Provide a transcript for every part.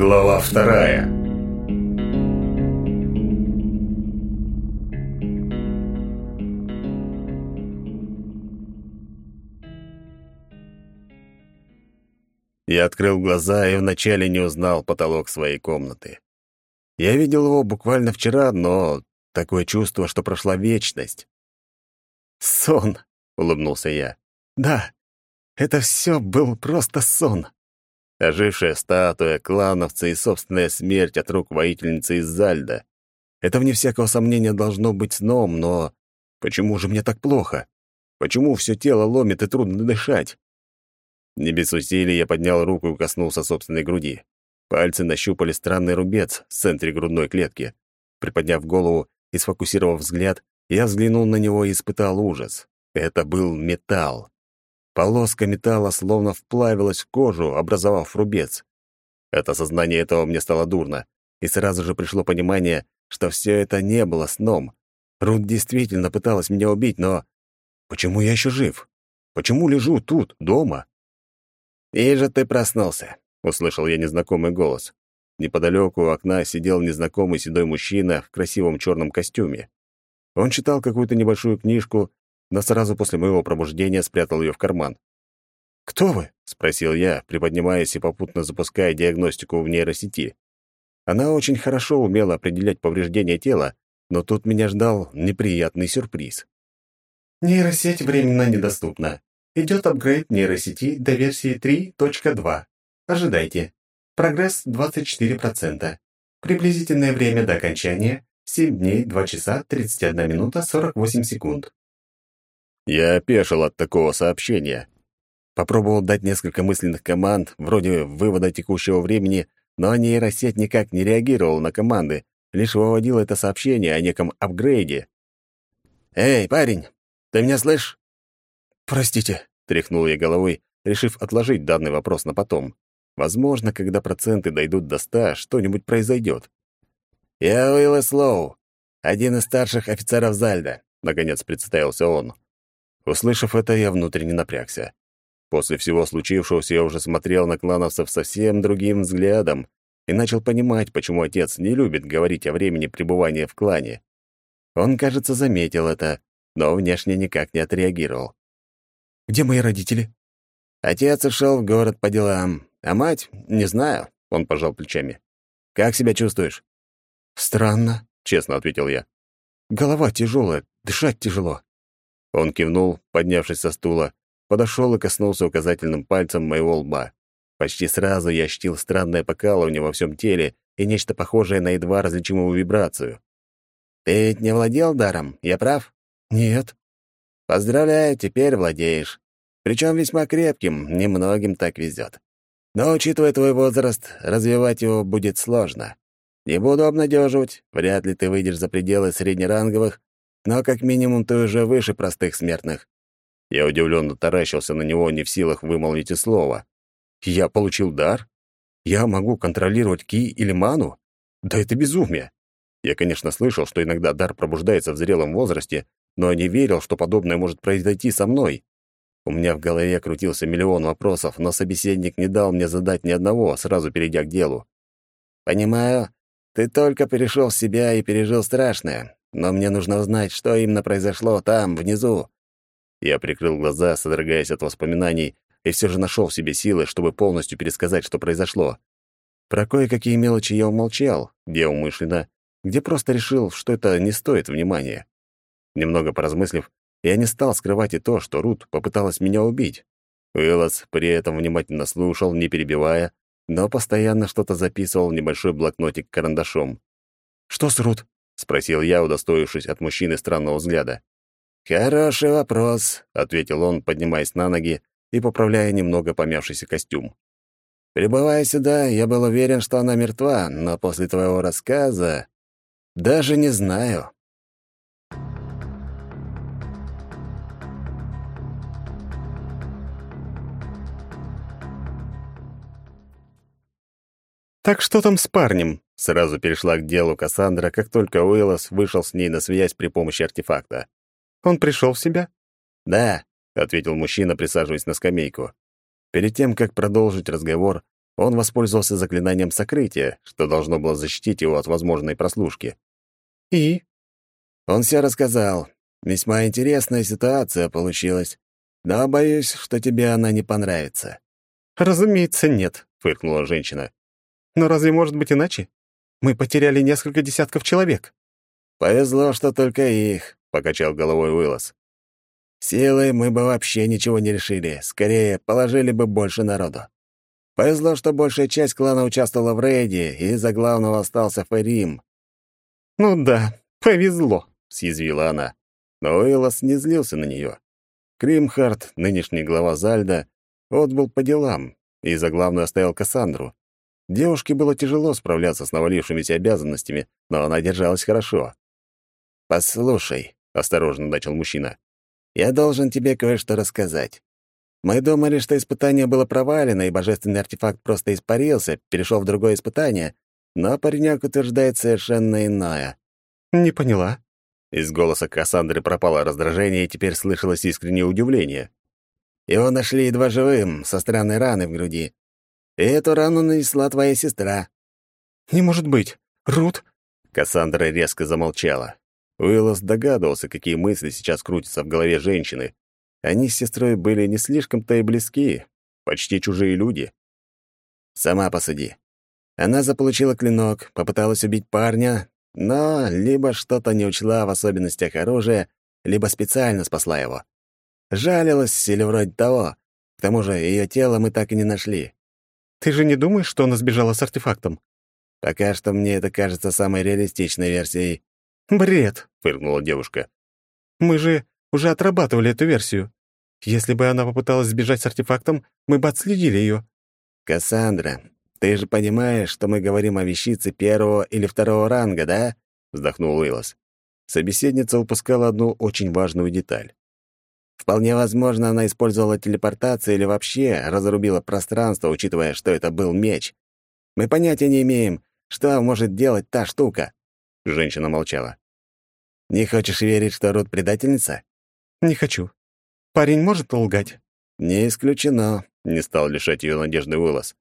Глава вторая. Я открыл глаза и вначале не узнал потолок своей комнаты. Я видел его буквально вчера, но такое чувство, что прошла вечность. «Сон!» — улыбнулся я. «Да, это все был просто сон!» ожившая статуя, клановцы и собственная смерть от рук воительницы из Зальда. Это, вне всякого сомнения, должно быть сном, но... Почему же мне так плохо? Почему все тело ломит и трудно дышать? Не без усилий я поднял руку и коснулся собственной груди. Пальцы нащупали странный рубец в центре грудной клетки. Приподняв голову и сфокусировав взгляд, я взглянул на него и испытал ужас. Это был металл. Полоска металла словно вплавилась в кожу, образовав рубец. Это сознание этого мне стало дурно, и сразу же пришло понимание, что все это не было сном. Рут действительно пыталась меня убить, но... Почему я еще жив? Почему лежу тут, дома? «И же ты проснулся», — услышал я незнакомый голос. Неподалеку у окна сидел незнакомый седой мужчина в красивом черном костюме. Он читал какую-то небольшую книжку, но сразу после моего пробуждения спрятал ее в карман. «Кто вы?» — спросил я, приподнимаясь и попутно запуская диагностику в нейросети. Она очень хорошо умела определять повреждения тела, но тут меня ждал неприятный сюрприз. «Нейросеть временно недоступна. Идет апгрейд нейросети до версии 3.2. Ожидайте. Прогресс 24%. Приблизительное время до окончания — 7 дней 2 часа 31 минута 48 секунд. Я опешил от такого сообщения. Попробовал дать несколько мысленных команд, вроде вывода текущего времени, но нейросеть никак не реагировала на команды, лишь выводила это сообщение о неком апгрейде. «Эй, парень, ты меня слышишь?» «Простите», — тряхнул я головой, решив отложить данный вопрос на потом. «Возможно, когда проценты дойдут до ста, что-нибудь произойдет». «Я Уилл Слоу, один из старших офицеров Зальда», — наконец представился он. Услышав это, я внутренне напрягся. После всего случившегося я уже смотрел на клановцев совсем другим взглядом и начал понимать, почему отец не любит говорить о времени пребывания в клане. Он, кажется, заметил это, но внешне никак не отреагировал. «Где мои родители?» Отец ушел в город по делам, а мать, не знаю, он пожал плечами. «Как себя чувствуешь?» «Странно», — честно ответил я. «Голова тяжелая, дышать тяжело. Он кивнул, поднявшись со стула, подошел и коснулся указательным пальцем моего лба. Почти сразу я ощутил странное покалывание во всем теле и нечто похожее на едва различимую вибрацию. «Ты ведь не владел даром, я прав?» «Нет». «Поздравляю, теперь владеешь. Причем весьма крепким, немногим так везет. Но, учитывая твой возраст, развивать его будет сложно. Не буду обнадеживать, вряд ли ты выйдешь за пределы среднеранговых, но как минимум ты уже выше простых смертных». Я удивленно таращился на него, не в силах вымолвить и слова. «Я получил дар? Я могу контролировать Ки или Ману? Да это безумие!» Я, конечно, слышал, что иногда дар пробуждается в зрелом возрасте, но не верил, что подобное может произойти со мной. У меня в голове крутился миллион вопросов, но собеседник не дал мне задать ни одного, сразу перейдя к делу. «Понимаю, ты только перешел в себя и пережил страшное но мне нужно узнать, что именно произошло там, внизу». Я прикрыл глаза, содрогаясь от воспоминаний, и все же нашел в себе силы, чтобы полностью пересказать, что произошло. Про кое-какие мелочи я умолчал, где умышленно, где просто решил, что это не стоит внимания. Немного поразмыслив, я не стал скрывать и то, что Рут попыталась меня убить. Уиллос при этом внимательно слушал, не перебивая, но постоянно что-то записывал в небольшой блокнотик карандашом. «Что с Рут?» спросил я, удостоившись от мужчины странного взгляда. Хороший вопрос, ответил он, поднимаясь на ноги и поправляя немного помявшийся костюм. Прибывая сюда, я был уверен, что она мертва, но после твоего рассказа даже не знаю. «Так что там с парнем?» Сразу перешла к делу Кассандра, как только Уиллос вышел с ней на связь при помощи артефакта. «Он пришел в себя?» «Да», — ответил мужчина, присаживаясь на скамейку. Перед тем, как продолжить разговор, он воспользовался заклинанием сокрытия, что должно было защитить его от возможной прослушки. «И?» «Он все рассказал. Весьма интересная ситуация получилась. Да, боюсь, что тебе она не понравится». «Разумеется, нет», — фыркнула женщина. «Но разве может быть иначе? Мы потеряли несколько десятков человек». «Повезло, что только их», — покачал головой Уиллос. «Силой мы бы вообще ничего не решили. Скорее, положили бы больше народу. Повезло, что большая часть клана участвовала в рейде, и за главного остался Ферим». «Ну да, повезло», — съязвила она. Но Уиллос не злился на нее. Кримхард, нынешний глава Зальда, отбыл по делам и за главную оставил Кассандру. Девушке было тяжело справляться с навалившимися обязанностями, но она держалась хорошо. «Послушай», — осторожно начал мужчина, — «я должен тебе кое-что рассказать. Мы думали, что испытание было провалено, и божественный артефакт просто испарился, перешел в другое испытание, но паренек утверждает совершенно иное». «Не поняла». Из голоса Кассандры пропало раздражение, и теперь слышалось искреннее удивление. «Его нашли едва живым, со странной раной в груди. Эту рану нанесла твоя сестра». «Не может быть. Рут?» Кассандра резко замолчала. Уиллос догадывался, какие мысли сейчас крутятся в голове женщины. Они с сестрой были не слишком-то и близки, почти чужие люди. «Сама посади. Она заполучила клинок, попыталась убить парня, но либо что-то не учла в особенностях оружия, либо специально спасла его. Жалилась или вроде того. К тому же ее тело мы так и не нашли. Ты же не думаешь, что она сбежала с артефактом?» «Пока что мне это кажется самой реалистичной версией». «Бред!» — фыркнула девушка. «Мы же уже отрабатывали эту версию. Если бы она попыталась сбежать с артефактом, мы бы отследили ее. «Кассандра, ты же понимаешь, что мы говорим о вещице первого или второго ранга, да?» — вздохнул Уиллос. Собеседница упускала одну очень важную деталь. Вполне возможно, она использовала телепортацию или вообще разрубила пространство, учитывая, что это был меч. Мы понятия не имеем, что может делать та штука. Женщина молчала. Не хочешь верить, что Рут предательница? Не хочу. Парень может лгать? Не исключено, не стал лишать ее надежды волос.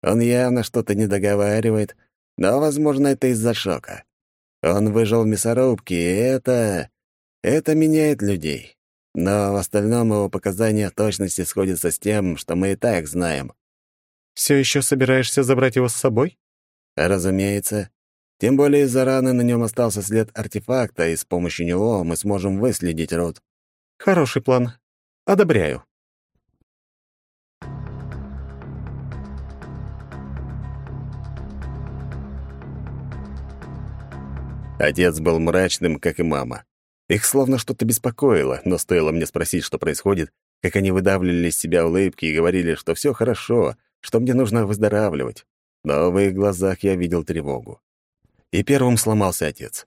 Он явно что-то не договаривает, но, возможно, это из-за шока. Он выжил в мясорубке, и это... это меняет людей. Но в остальном его показания точности сходятся с тем, что мы и так знаем. Все еще собираешься забрать его с собой? Разумеется. Тем более из-за раны на нем остался след артефакта, и с помощью него мы сможем выследить рот. Хороший план. Одобряю. Отец был мрачным, как и мама. Их словно что-то беспокоило, но стоило мне спросить, что происходит, как они выдавливали из себя улыбки и говорили, что все хорошо, что мне нужно выздоравливать. Но в их глазах я видел тревогу. И первым сломался отец.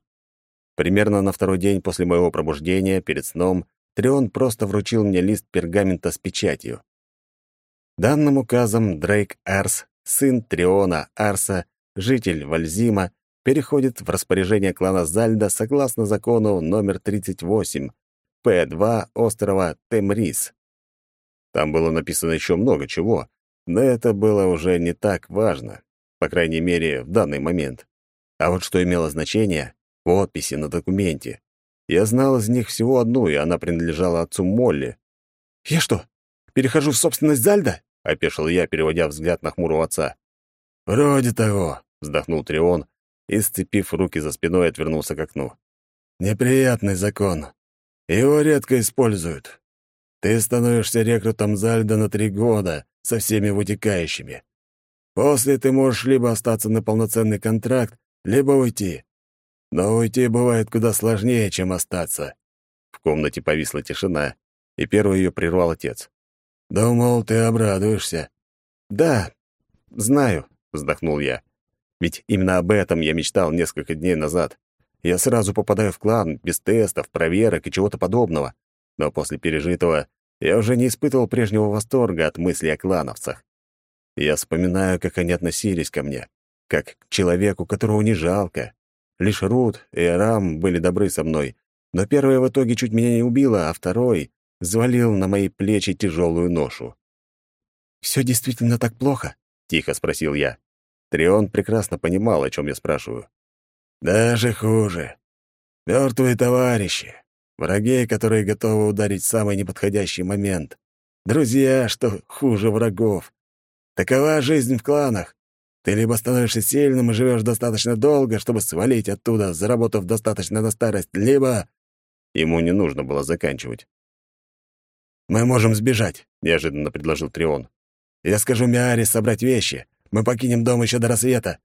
Примерно на второй день после моего пробуждения, перед сном, Трион просто вручил мне лист пергамента с печатью. Данным указом Дрейк Арс, сын Триона Арса, житель Вальзима, переходит в распоряжение клана Зальда согласно закону номер 38 П2 острова Темрис. Там было написано еще много чего, но это было уже не так важно, по крайней мере, в данный момент. А вот что имело значение — подписи на документе. Я знал из них всего одну, и она принадлежала отцу Молли. «Я что, перехожу в собственность Зальда?» — опешил я, переводя взгляд на хмурого отца. «Вроде того», — вздохнул Трион, и, сцепив руки за спиной, отвернулся к окну. «Неприятный закон. Его редко используют. Ты становишься рекрутом Зальда на три года со всеми вытекающими. После ты можешь либо остаться на полноценный контракт, либо уйти. Но уйти бывает куда сложнее, чем остаться». В комнате повисла тишина, и первый ее прервал отец. «Думал, ты обрадуешься». «Да, знаю», — вздохнул я. Ведь именно об этом я мечтал несколько дней назад. Я сразу попадаю в клан, без тестов, проверок и чего-то подобного. Но после пережитого я уже не испытывал прежнего восторга от мыслей о клановцах. Я вспоминаю, как они относились ко мне, как к человеку, которого не жалко. Лишь Рут и Рам были добры со мной, но первая в итоге чуть меня не убила, а второй звалил на мои плечи тяжелую ношу. «Все действительно так плохо?» — тихо спросил я. Трион прекрасно понимал, о чем я спрашиваю. «Даже хуже. Мертвые товарищи, враги, которые готовы ударить в самый неподходящий момент, друзья, что хуже врагов. Такова жизнь в кланах. Ты либо становишься сильным и живешь достаточно долго, чтобы свалить оттуда, заработав достаточно на старость, либо...» Ему не нужно было заканчивать. «Мы можем сбежать», — неожиданно предложил Трион. «Я скажу Миаре собрать вещи, мы покинем дом еще до рассвета.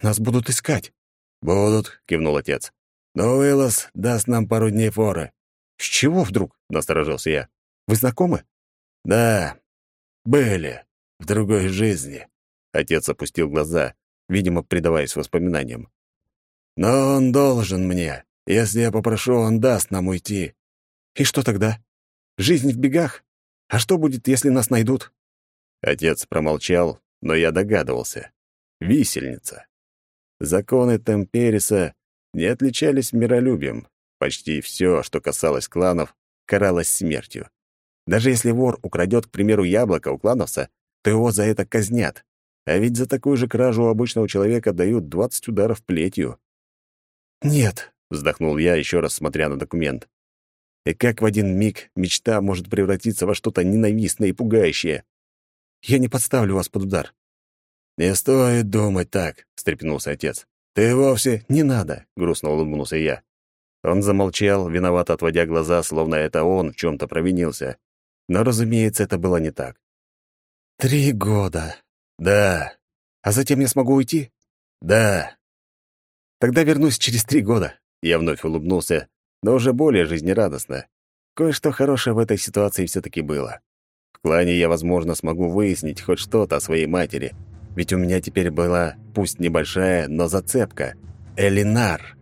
Нас будут искать». «Будут», — кивнул отец. «Но Уиллос даст нам пару дней форы». «С чего вдруг?» — насторожился я. «Вы знакомы?» «Да, были. В другой жизни». Отец опустил глаза, видимо, предаваясь воспоминаниям. «Но он должен мне. Если я попрошу, он даст нам уйти». «И что тогда? Жизнь в бегах? А что будет, если нас найдут?» Отец промолчал, но я догадывался. Висельница. Законы Темпериса не отличались миролюбием. Почти все, что касалось кланов, каралось смертью. Даже если вор украдет, к примеру, яблоко у клановца, то его за это казнят. А ведь за такую же кражу у обычного человека дают 20 ударов плетью. «Нет», — вздохнул я, еще раз смотря на документ. «И как в один миг мечта может превратиться во что-то ненавистное и пугающее?» Я не подставлю вас под удар». «Не стоит думать так», — встрепенулся отец. «Ты вовсе не надо», — грустно улыбнулся я. Он замолчал, виновато отводя глаза, словно это он в чем то провинился. Но, разумеется, это было не так. «Три года». «Да». «А затем я смогу уйти?» «Да». «Тогда вернусь через три года». Я вновь улыбнулся, но уже более жизнерадостно. Кое-что хорошее в этой ситуации все таки было. В клане я, возможно, смогу выяснить хоть что-то о своей матери, ведь у меня теперь была, пусть небольшая, но зацепка. Элинар.